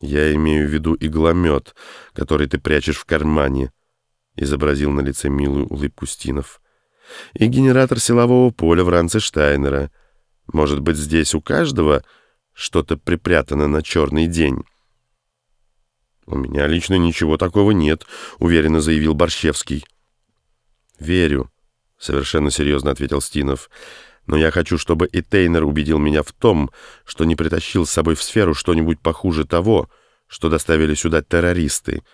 «Я имею в виду игломет, который ты прячешь в кармане», — изобразил на лице милую улыбку Стинов. «И генератор силового поля в ранце Штайнера. Может быть, здесь у каждого что-то припрятано на черный день?» «У меня лично ничего такого нет», — уверенно заявил Борщевский. «Верю», — совершенно серьезно ответил Стинов. «Но я хочу, чтобы и Тейнер убедил меня в том, что не притащил с собой в сферу что-нибудь похуже того, что доставили сюда террористы.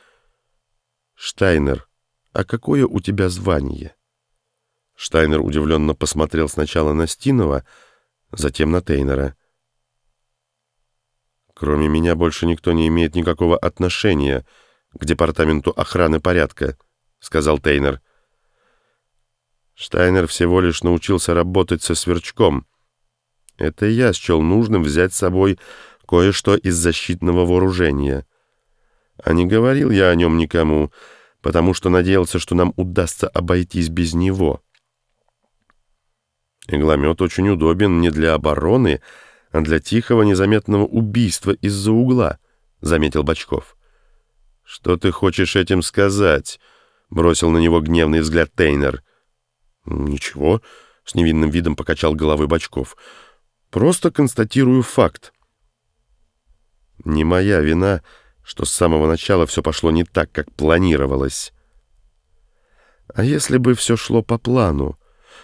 Штайнер, а какое у тебя звание?» Штайнер удивленно посмотрел сначала на Стинова, затем на Тейнера. «Кроме меня больше никто не имеет никакого отношения к департаменту охраны порядка», — сказал Тейнер. Штайнер всего лишь научился работать со сверчком. Это я счел нужным взять с собой кое-что из защитного вооружения. А не говорил я о нем никому, потому что надеялся, что нам удастся обойтись без него. Игломет очень удобен не для обороны, а для тихого незаметного убийства из-за угла, — заметил Бочков. «Что ты хочешь этим сказать?» — бросил на него гневный взгляд Тейнер — «Ничего», — с невинным видом покачал головой Бочков. «Просто констатирую факт». «Не моя вина, что с самого начала все пошло не так, как планировалось». «А если бы все шло по плану,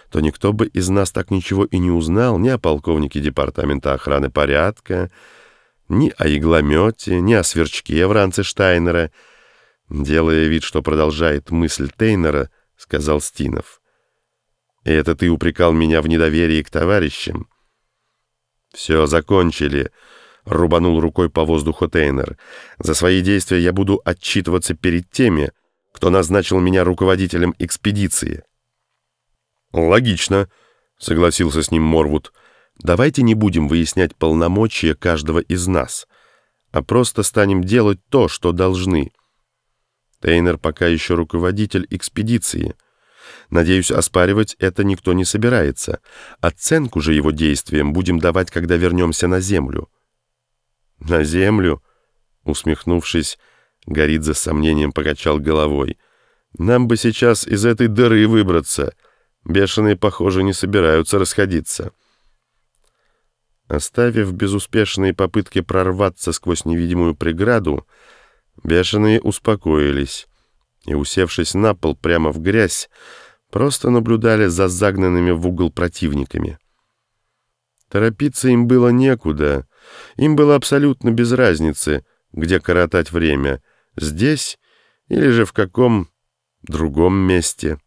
то никто бы из нас так ничего и не узнал ни о полковнике департамента охраны порядка, ни о игломете, ни о сверчке в ранце Штайнера». Делая вид, что продолжает мысль Тейнера, сказал Стинов. И это ты упрекал меня в недоверии к товарищам? Все, закончили. Рубанул рукой по воздуху Тейнер. За свои действия я буду отчитываться перед теми, кто назначил меня руководителем экспедиции. Логично, согласился с ним Морвуд. Давайте не будем выяснять полномочия каждого из нас, а просто станем делать то, что должны. Тейнер пока еще руководитель экспедиции — Надеюсь, оспаривать это никто не собирается. Оценку же его действиям будем давать, когда вернемся на землю». «На землю?» Усмехнувшись, Горидзе с сомнением покачал головой. «Нам бы сейчас из этой дыры выбраться. Бешеные, похоже, не собираются расходиться». Оставив безуспешные попытки прорваться сквозь невидимую преграду, бешеные успокоились и, усевшись на пол прямо в грязь, просто наблюдали за загнанными в угол противниками. Торопиться им было некуда, им было абсолютно без разницы, где коротать время, здесь или же в каком другом месте.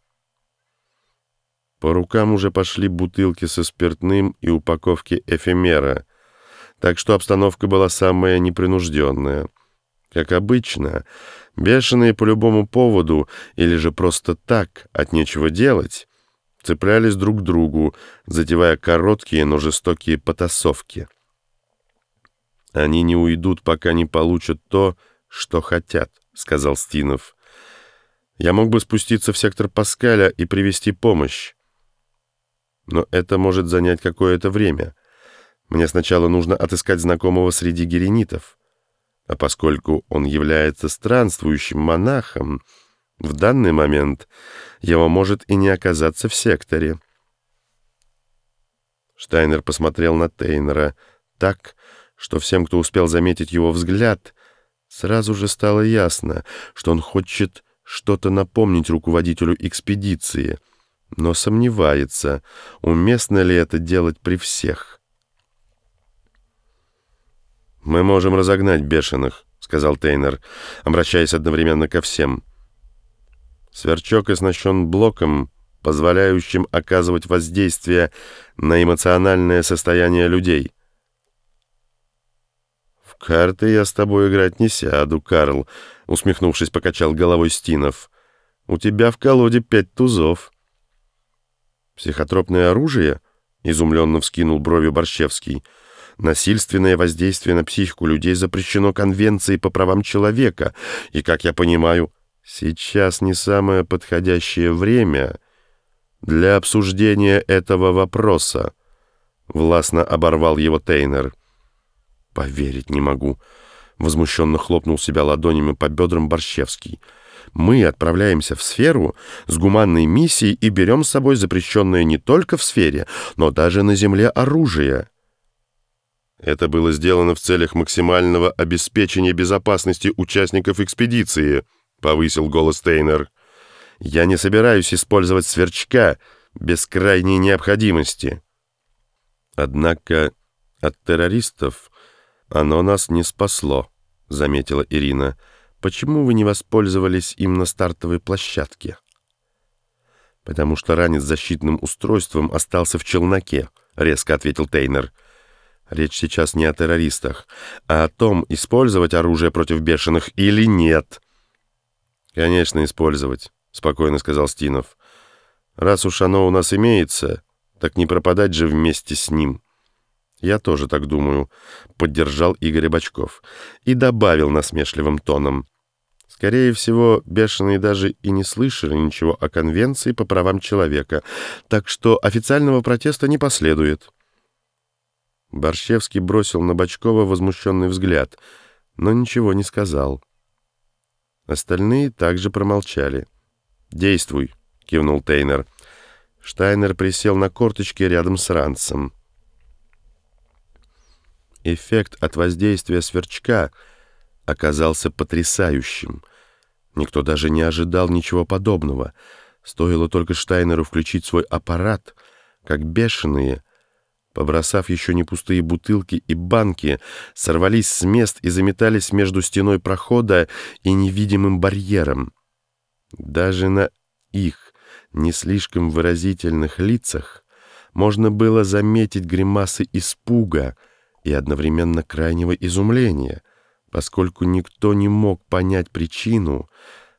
По рукам уже пошли бутылки со спиртным и упаковки эфемера, так что обстановка была самая непринужденная. Как обычно, бешеные по любому поводу или же просто так, от нечего делать, цеплялись друг к другу, затевая короткие, но жестокие потасовки. «Они не уйдут, пока не получат то, что хотят», — сказал Стинов. «Я мог бы спуститься в сектор Паскаля и привести помощь. Но это может занять какое-то время. Мне сначала нужно отыскать знакомого среди геренитов». А поскольку он является странствующим монахом, в данный момент его может и не оказаться в секторе. Штайнер посмотрел на Тейнера так, что всем, кто успел заметить его взгляд, сразу же стало ясно, что он хочет что-то напомнить руководителю экспедиции, но сомневается, уместно ли это делать при всех. «Мы можем разогнать бешеных», — сказал Тейнер, обращаясь одновременно ко всем. Сверчок оснащен блоком, позволяющим оказывать воздействие на эмоциональное состояние людей. «В карты я с тобой играть не сяду, Карл», — усмехнувшись, покачал головой Стинов. «У тебя в колоде пять тузов». «Психотропное оружие?» — изумленно вскинул брови Борщевский — Насильственное воздействие на психику людей запрещено Конвенцией по правам человека, и, как я понимаю, сейчас не самое подходящее время для обсуждения этого вопроса. Властно оборвал его Тейнер. «Поверить не могу», — возмущенно хлопнул себя ладонями по бедрам Борщевский. «Мы отправляемся в сферу с гуманной миссией и берем с собой запрещенное не только в сфере, но даже на Земле оружие». Это было сделано в целях максимального обеспечения безопасности участников экспедиции, повысил голос Тейнер. Я не собираюсь использовать сверчка без крайней необходимости. Однако от террористов оно нас не спасло, заметила Ирина. Почему вы не воспользовались им на стартовой площадке? Потому что ранец защитным устройством остался в челноке, резко ответил Тейнер. Речь сейчас не о террористах, а о том, использовать оружие против бешеных или нет. «Конечно, использовать», — спокойно сказал Стинов. «Раз уж оно у нас имеется, так не пропадать же вместе с ним». «Я тоже так думаю», — поддержал Игорь Бочков и добавил насмешливым тоном. «Скорее всего, бешеные даже и не слышали ничего о Конвенции по правам человека, так что официального протеста не последует». Борщевский бросил на Бочкова возмущенный взгляд, но ничего не сказал. Остальные также промолчали. «Действуй», — кивнул Тейнер. Штайнер присел на корточки рядом с ранцем. Эффект от воздействия сверчка оказался потрясающим. Никто даже не ожидал ничего подобного. Стоило только Штайнеру включить свой аппарат, как бешеные — Побросав еще не пустые бутылки и банки, сорвались с мест и заметались между стеной прохода и невидимым барьером. Даже на их не слишком выразительных лицах можно было заметить гримасы испуга и одновременно крайнего изумления, поскольку никто не мог понять причину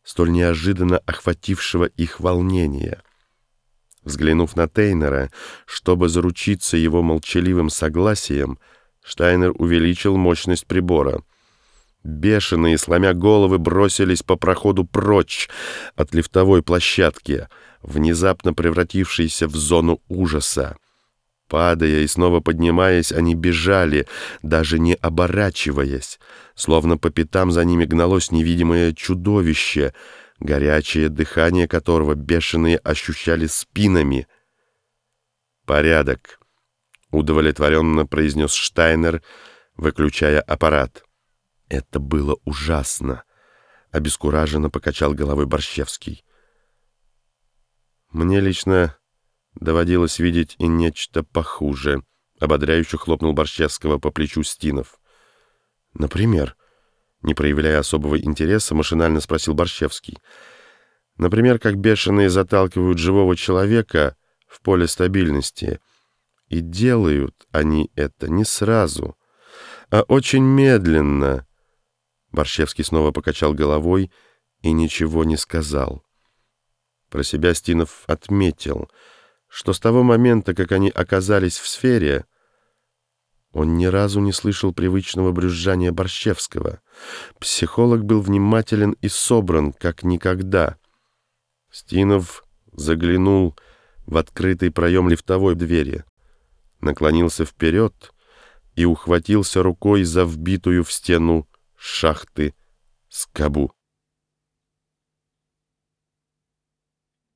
столь неожиданно охватившего их волнения. Взглянув на Тейнера, чтобы заручиться его молчаливым согласием, Штайнер увеличил мощность прибора. Бешеные, сломя головы, бросились по проходу прочь от лифтовой площадки, внезапно превратившейся в зону ужаса. Падая и снова поднимаясь, они бежали, даже не оборачиваясь, словно по пятам за ними гналось невидимое чудовище — горячее дыхание которого бешеные ощущали спинами. «Порядок», — удовлетворенно произнес Штайнер, выключая аппарат. «Это было ужасно», — обескураженно покачал головой Борщевский. «Мне лично доводилось видеть и нечто похуже», — ободряюще хлопнул Борщевского по плечу Стинов. «Например?» Не проявляя особого интереса, машинально спросил Борщевский. Например, как бешеные заталкивают живого человека в поле стабильности. И делают они это не сразу, а очень медленно. Борщевский снова покачал головой и ничего не сказал. Про себя Стинов отметил, что с того момента, как они оказались в сфере, он ни разу не слышал привычного брюзжания Борщевского. Психолог был внимателен и собран, как никогда. Стинов заглянул в открытый проем лифтовой двери, наклонился вперед и ухватился рукой за вбитую в стену шахты скобу.